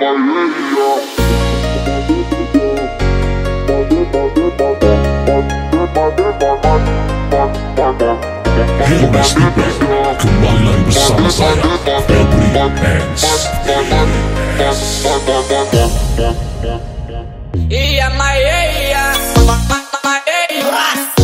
Hey Mas People, kembali lagi bersama saya Febri dance. Iya, my iya, Maya,